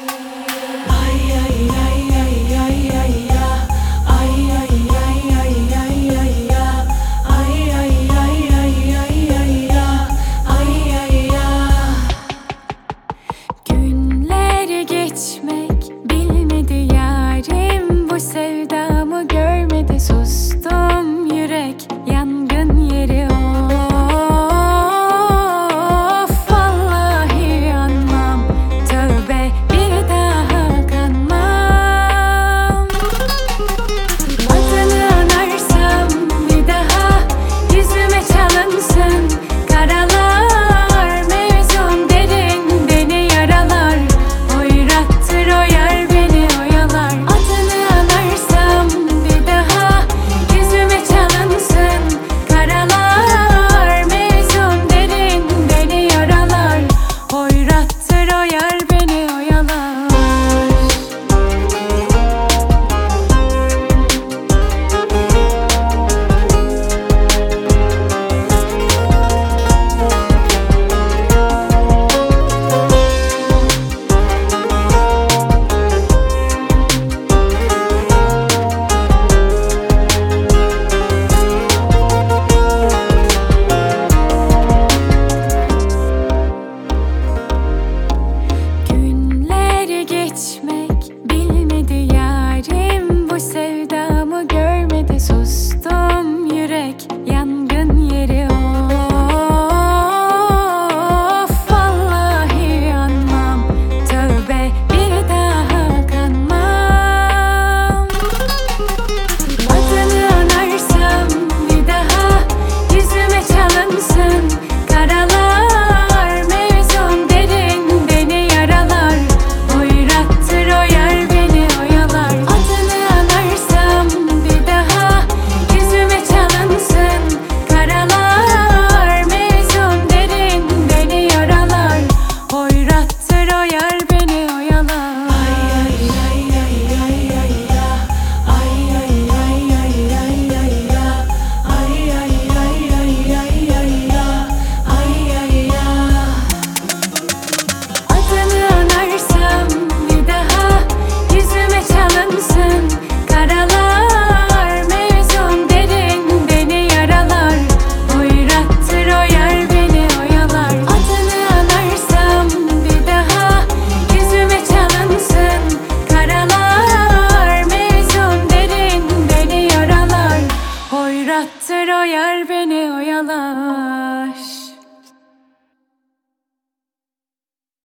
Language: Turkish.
Yeah. Yar beni oyalar